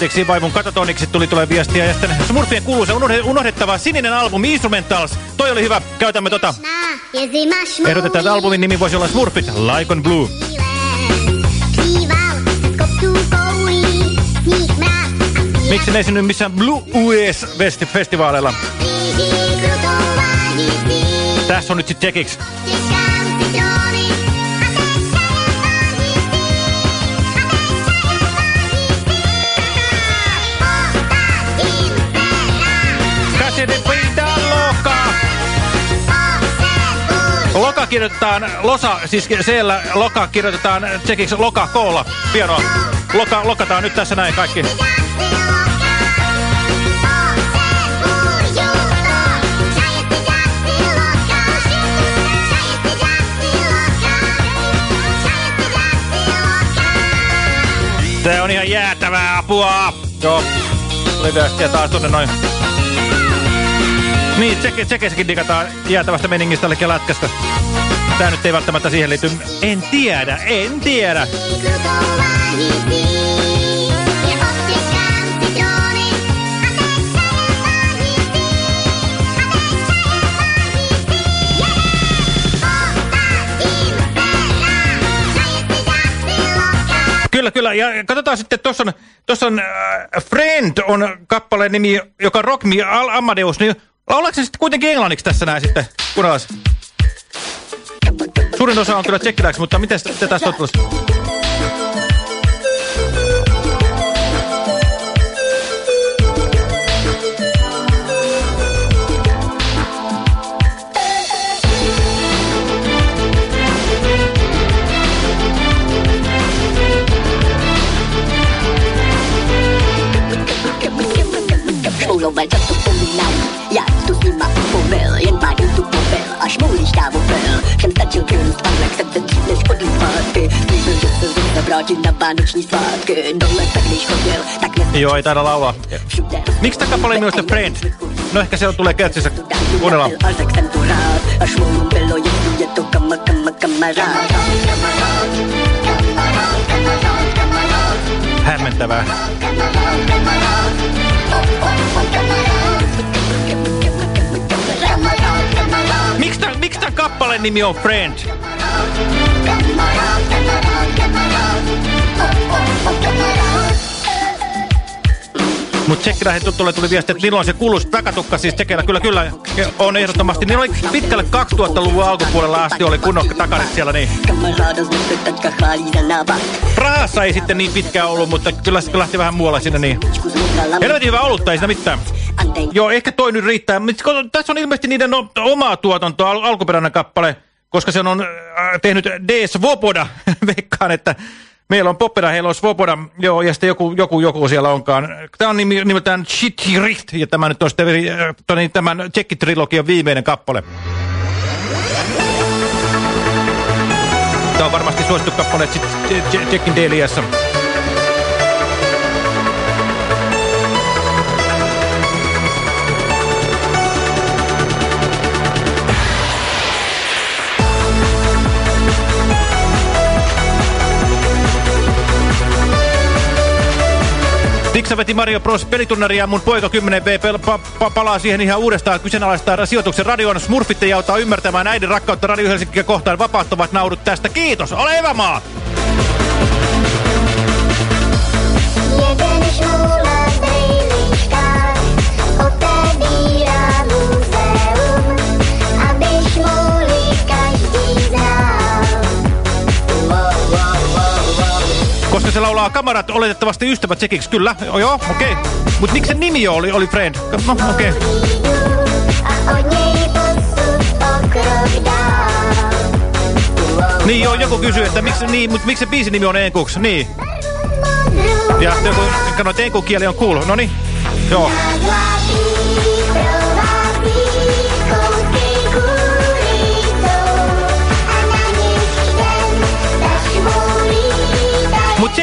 [SPEAKER 3] Anteeksi, vaimon katatoniksi tuli tulee viestiä. Ja sitten Smurfien kuuluisa unohde- unohdettava sininen albumi Instrumentals. Toi oli hyvä. Käytämme tota. Ehdotetaan, että albumin nimi voisi olla Smurfit, Like on Blue. Miksi ne ei synny missään Blue US Festi- festivaaleilla? Tässä on nyt sit tsekiksi. Käsiden pitää lokaa. Loka kirjoitetaan, losa, siis siellä loka kirjoitetaan tsekiksi loka koolla. Pienoa. Loka, lokataan nyt tässä näin kaikki. Tää on ihan jäätävää apua. Joo. Viestiä taas tunne noin. Niin, tseke, tsekeissäkin digataan jäätävästä meningistä, eli lätkästä. Tää nyt ei välttämättä siihen liity. En tiedä, en tiedä. Kyllä, kyllä. Ja katsotaan sitten, tuossa on, tossa on äh, Friend on kappaleen nimi, joka Rock Me Al Amadeus. Niin laulaako se sitten kuitenkin englanniksi tässä näin sitten? Kuunnellaan. Suurin osa on kyllä tsekkiläksi, mutta miten te tästä on tulossa?
[SPEAKER 19] Smuloval to to pominał Jak tu z nim ma pobel Jen palił tu pobel Aż muliś tam ubel Sem stačil kryn z panek Se ten dziwne spodní zpátky Slíbil, že se zase vrátí na vánoční svátky Dole tak když chodil Tak ne
[SPEAKER 3] Joo, ei taida laulaa. Miksi tämä kappale on Friend? No ehkä se tulee kertsissä. Kuunnellaan.
[SPEAKER 19] Až jestli je to kamarád
[SPEAKER 3] Hämmentävää. kappaleen nimi on Friend. Mutta tsekkillä he tuttulle tuli viesti, että milloin se kuuluisi takatukka siis tekeillä. Kyllä, kyllä, on ehdottomasti. Niin oli pitkälle 2000-luvun alkupuolella asti oli kunnon takarit siellä niin. Praassa ei sitten niin pitkään ollut, mutta kyllä se lähti vähän muualle sinne niin. Helvetin hyvä olutta, ei siinä mitään. Joo, ehkä toi nyt riittää. Tässä on ilmeisesti niiden omaa tuotantoa, al alkuperäinen kappale, koska se on äh, tehnyt D. Svoboda. Veikkaan, että meillä on Poppera, heillä on Svoboda, joo, ja sitten joku, joku, joku siellä onkaan. Tämä on nimeltään Richt, ja tämä nyt on sitten äh, niin, tämän Tsekki-trilogian viimeinen kappale. Tämä on varmasti suosittu kappale Tsekin Deliassa. Tiksa veti Mario Bros. pelitunnaria ja mun poika 10B pa pa palaa siihen ihan uudestaan kyseenalaistaa sijoituksen radion. Smurfitte ja auttaa ymmärtämään äidin rakkautta Radio Helsinkiä kohtaan. Vapauttavat naudut tästä. Kiitos, ole hyvä maa! Koska se laulaa kamarat oletettavasti ystävät tsekiksi, kyllä. Joo, joo okei. Okay. Mut miksi se nimi oli, oli Friend? No, okei. Okay. Niin joo, joku kysyy, että miksi, niin, mutta miksi se biisin nimi on Enkuks? Niin. Ja joku sanoi, että Enkuk-kieli on cool. No niin, joo.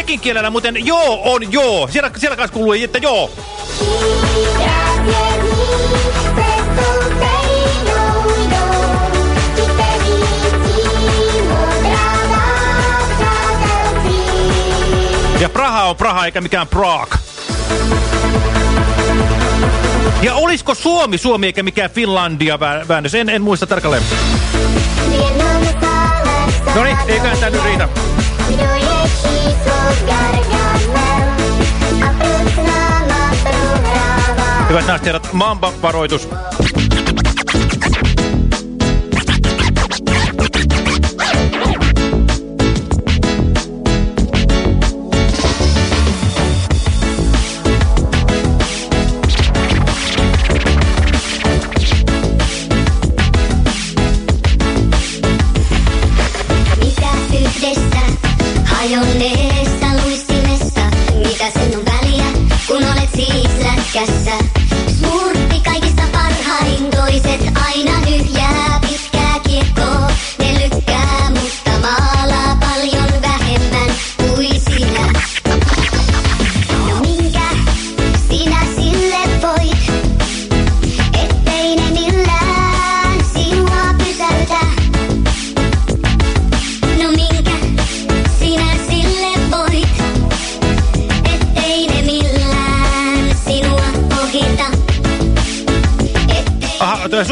[SPEAKER 3] Tsekin kielellä muuten joo on joo. Siellä, siellä kanssa kuuluu, että joo. Ja Praha on Praha eikä mikään Prague. Ja olisiko Suomi Suomi eikä mikään Finlandia väännös? En, en muista tarkalleen. No niin, eiköhän tämä nyt riitä. Hyvät naiset herrat, Mamba-varoitus.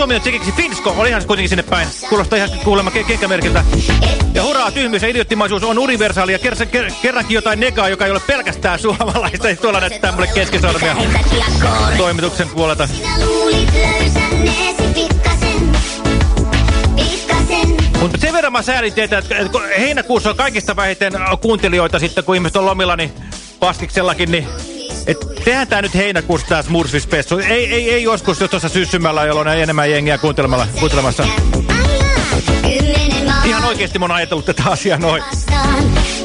[SPEAKER 3] Suomi on tsekiksi Finsko, olihan se kuitenkin sinne päin. Kuulostaa ihan kuulemma ke kenkämerkiltä. Ja hurraa, tyhmyys ja idiottimaisuus on universaali ja ker ker kerrankin jotain negaa, joka ei ole pelkästään suomalaista. Ja tuolla näyttää mulle keskisormia toimituksen puolelta. Mutta sen verran mä säälin teitä, että heinäkuussa on kaikista vähiten kuuntelijoita sitten, kun ihmiset on lomilla, niin paskiksellakin, niin et tehdään tää nyt heinäkuussa tää Smurfy-spessu. Ei, ei, ei joskus jo tuossa syssymällä, jolloin on enemmän jengiä kuuntelemassa. Ihan oikeesti mä oon ajatellut tätä asiaa noin.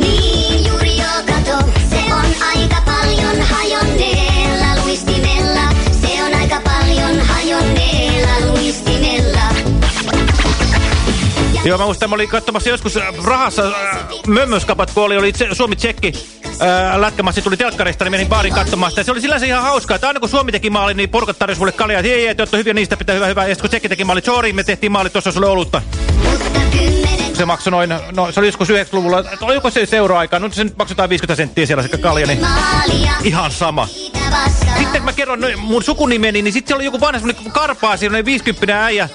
[SPEAKER 3] Niin se on aika paljon hajonneella luistimella. Se on aika paljon hajonneella Joo, mä muistan, mä olin katsomassa joskus rahassa äh, mömmöskapat, kun oli, oli Suomi-Tsekki lätkämassi tuli telkkarista, niin menin baarin katsomaan sitä. Se oli sillänsä ihan hauskaa, että aina kun Suomi teki maali, niin porkat tarjosi mulle kaljaa. Ei, ei, te hyviä, niistä pitää hyvä, hyvä. Ja sitten kun Tsekki teki maali, sorry, me tehtiin maali, tuossa sulle olutta. Se maksoi noin, no se oli joskus 90-luvulla, oliko se seura-aikaa? No se nyt maksetaan 50 senttiä siellä se kalja, niin ihan sama. Sitten mä kerron mun sukunimeni, niin sitten siellä oli joku vanha semmoinen karpaa, siinä oli 50 äijä.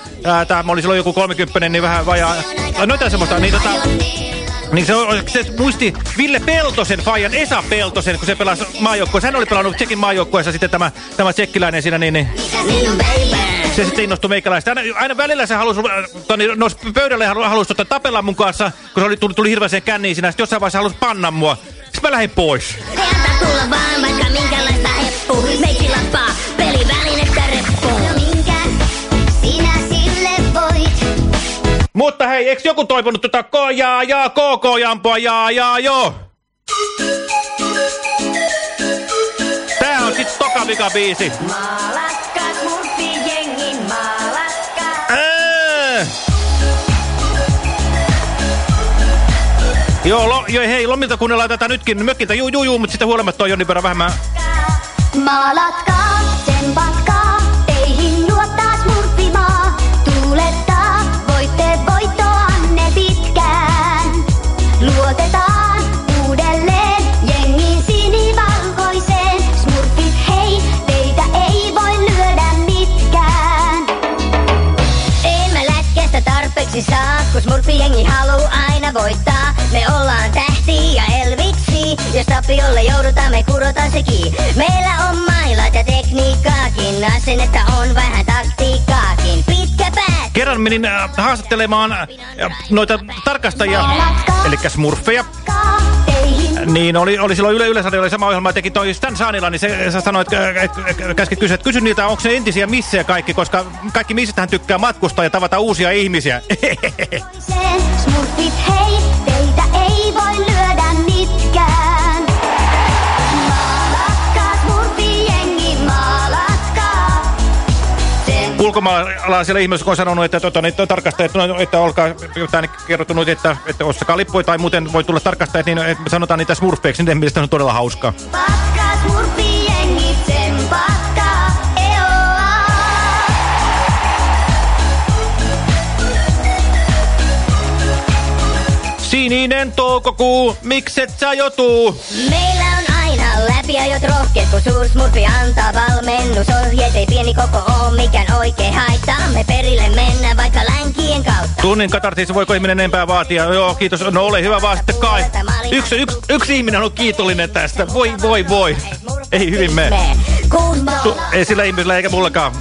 [SPEAKER 3] Tää oli silloin joku 30, niin vähän vajaa. Noita semmoista, niin tota... Niin se, se muisti Ville Peltosen, Fajan Esa Peltosen, kun se pelasi maajoukkueessa. Hän oli pelannut Tsekin maajoukkueessa sitten tämä, tämä tsekkiläinen siinä, niin, niin se sitten innostui meikäläistä. Aina, aina välillä se halusi, äh, toni, nousi pöydälle halusi tota, tapella mun kanssa, kun se oli, tuli, tuli hirveäseen känniin siinä. Sitten jossain vaiheessa halusi panna mua. Sitten mä lähdin pois.
[SPEAKER 4] tulla vaan vaikka minkälaista heppu. Meitsi lappaa
[SPEAKER 3] Mutta hei, eikö joku toivonut tota ko jaa jaa koko jampoa jaa jaa joo? Tää on sit toka vika biisi.
[SPEAKER 6] Maalatkat murti jengin maalatkat.
[SPEAKER 3] Ää! Joo, lo, joo, hei, lomilta kuunnellaan tätä nytkin mökiltä, juu, juu, juu, mutta sitä huolimatta on Jonni verran vähemmän.
[SPEAKER 5] Maalatkaa,
[SPEAKER 4] tapiolle joudutaan me kurotaan sekin. Meillä on mailat ja tekniikkaakin, asennetta on vähän taktiikkaakin. Pitkä päät,
[SPEAKER 3] Kerran menin äh, haastattelemaan äh, noita tarkastajia, eli smurfeja. Niin, oli, oli silloin Yle Yleisradio oli sama ohjelma, teki toi Stan Saanila, niin se, se sanoi, että äh, äh, käski kysyä, että kysy niiltä, onko ne entisiä missejä kaikki, koska kaikki missistähän tykkää matkustaa ja tavata uusia ihmisiä.
[SPEAKER 5] Sen smurfit hei, teitä ei voi lyödä mitkään.
[SPEAKER 3] Ulkomaalaisille ihmisille on sanonut, että tota, niin, tarkastajat, no, että olkaa jotain kerrottu, että, että ostakaa lippuja tai muuten voi tulla tarkastajat, niin että sanotaan niitä smurfeiksi, niiden mielestä on todella hauskaa. Sininen toukokuu, mikset sä jotuu?
[SPEAKER 4] Meillä on aina läpiajot rohkeet, kun suursmurfi antaa valmennusohjeet. Ei pieni koko oo mikään oikein haittaa. Me perille mennään vaikka länkien kautta.
[SPEAKER 3] Tunnin katarsis, voiko ihminen enempää vaatia? Joo, kiitos. No ole hyvä vaan sitten kai. Yksi, yksi, yksi ihminen on kiitollinen tästä. Voi, voi, voi. Ei hyvin mene. Ei sillä ihmisellä eikä mullakaan.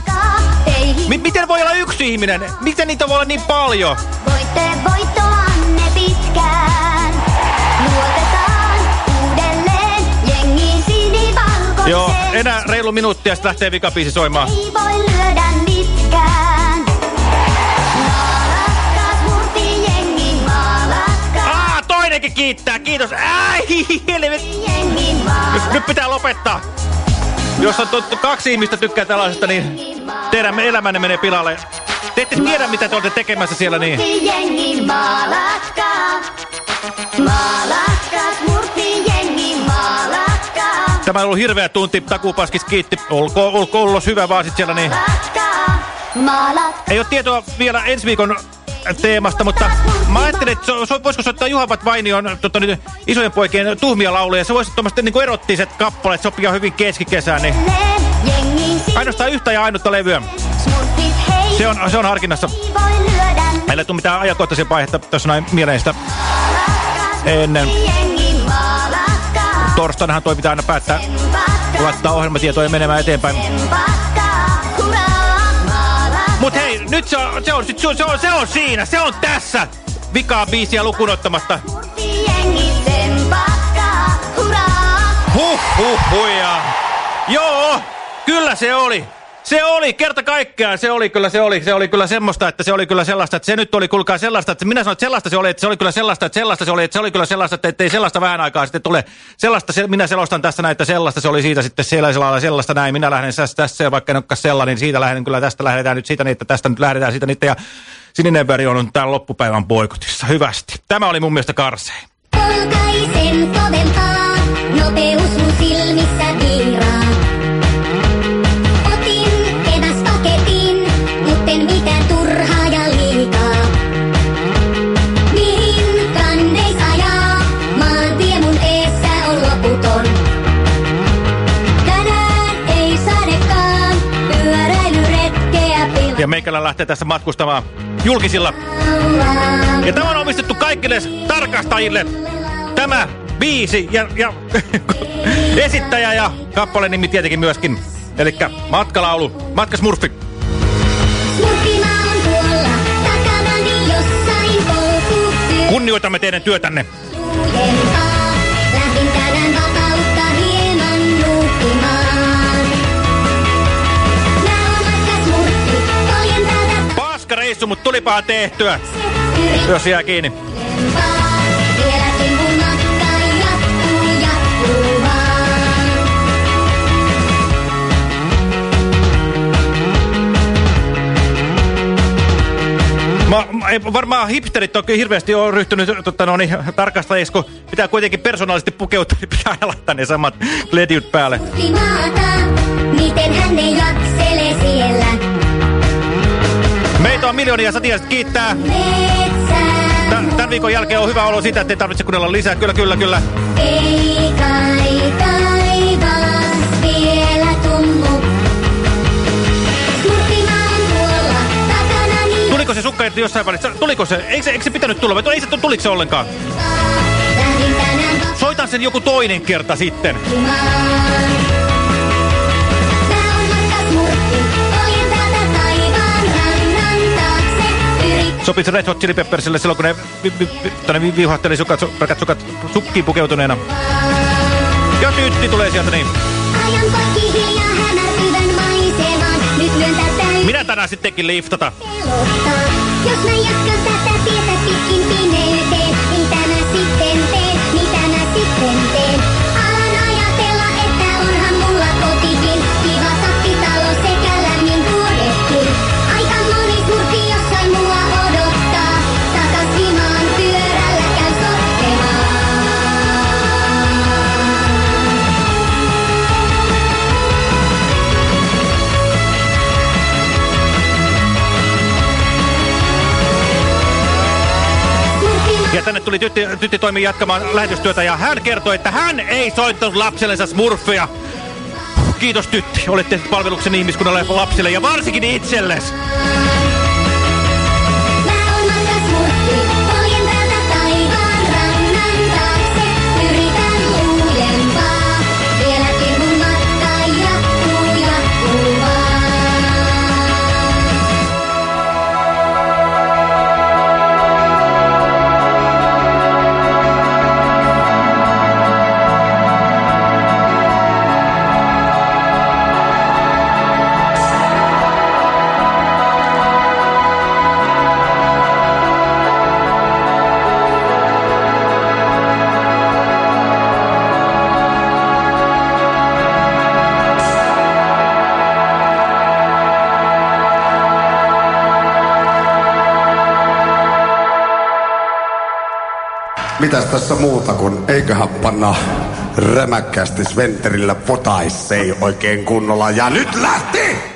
[SPEAKER 3] M miten voi olla yksi ihminen? Miten niitä voi olla niin paljon?
[SPEAKER 5] Voitte voittoanne pitkään.
[SPEAKER 3] Joo, enää reilu minuuttia, sitten lähtee vikabiisi soimaan.
[SPEAKER 5] Ei voi lyödä mitkään.
[SPEAKER 3] Aa, toinenkin kiittää, kiitos. Ai, helvet. Nyt, nyt pitää lopettaa. Jos on tot, kaksi ihmistä tykkää tällaisesta, niin teidän elämänne menee pilalle. Te ette tiedä, mitä te olette tekemässä siellä, niin...
[SPEAKER 5] Smurfijengi, maalatkaa. Maalatkaa.
[SPEAKER 3] Tämä on ollut hirveä tunti, takupaskis kiitti. Olko, olko ollos hyvä vaan sit siellä, niin... Ei ole tietoa vielä ensi viikon teemasta, mutta mä ajattelin, että so, so, voisiko soittaa Juhavat Vainion tota, nyt, isojen poikien tuhmia lauluja. Se voisi tuommoiset niin erottiset kappaleet sopia hyvin keskikesään, niin ainoastaan yhtä ja ainutta levyä. Se on, se on harkinnassa. Meillä ei tule mitään ajankohtaisia vaihetta tuossa näin mieleistä ennen. Torstainahan toi pitää aina päättää laittaa ohjelmatietoja menemään eteenpäin. Mut hei, nyt se on, se on, se on, se on, se on siinä, se on tässä! Vikaa biisiä lukunottamatta. Huh, huh, huijaa. Joo, kyllä se oli. Se oli, kerta kaikkiaan, se oli kyllä, se oli, se oli kyllä semmoista, että se oli kyllä sellaista, että se nyt oli, kuulkaa sellaista, että minä sanoin, että sellaista se oli, että se oli kyllä sellaista, että sellaista se oli, että se oli kyllä sellaista, että ettei sellaista vähän aikaa sitten tule. Sellaista, se, minä selostan tässä näin, että sellaista se oli siitä sitten sellaisella lailla sellaista näin, minä lähden tässä, vaikka en olekaan sellainen, niin siitä lähden kyllä, tästä lähdetään nyt siitä, niin että tästä nyt lähdetään siitä niitä ja sininen väri on tämän loppupäivän boikotissa, hyvästi. Tämä oli mun mielestä karsein.
[SPEAKER 4] Polkaisen kovempaa, nopeus mun silmissä viiraa. Ja
[SPEAKER 3] meikälä lähtee tässä matkustamaan julkisilla. Ja tämä on omistettu kaikille tarkastajille. Tämä biisi ja, ja esittäjä ja kappaleen nimi tietenkin myöskin. Elikkä matkalaulu, matkasmurfi.
[SPEAKER 5] Polku
[SPEAKER 3] Kunnioitamme teidän työtänne. Reissu, mutta tulipahan tehtyä. Jos jää kiinni. mä, ei varmaan hipsterit on hirveästi ole ryhtynyt totta, no niin, tarkastajiksi, kun pitää kuitenkin persoonallisesti pukeutua, niin pitää laittaa ne samat ledjut päälle.
[SPEAKER 5] Maata, miten hän ei jaksele siellä.
[SPEAKER 3] Meitä on miljoonia satiaiset kiittää. Tän, tämän viikon jälkeen on hyvä olo sitä, että ei tarvitse kuunnella lisää. Kyllä, kyllä, kyllä.
[SPEAKER 5] Ei kai vielä.
[SPEAKER 3] Tuliko se sukka jossain välissä? Tuliko se? Eikö se, eikö se pitänyt tulla? Ei se, tuliko se ollenkaan? Soitan sen joku toinen kerta sitten. Sopisi Red Hot Chili Peppersille silloin, kun ne vi, vi, vi, viuhahteli sukat, su, pelkät sukat sukkiin pukeutuneena. Ja tytti tulee sieltä niin. Minä tänään sittenkin liftata.
[SPEAKER 5] pelottaa. Jos mä jatkan tätä tietä pitkin pimeyteen,
[SPEAKER 3] tänne tuli tytti, tytti toimi jatkamaan lähetystyötä ja hän kertoi, että hän ei soittanut lapsellensa smurfeja. Kiitos tytti, olette palveluksen ihmiskunnalle lapsille ja varsinkin itsellesi.
[SPEAKER 20] Mitäs tässä muuta kuin eiköhän panna rämäkkästi Sventerillä potaissei oikein kunnolla. Ja nyt lähti!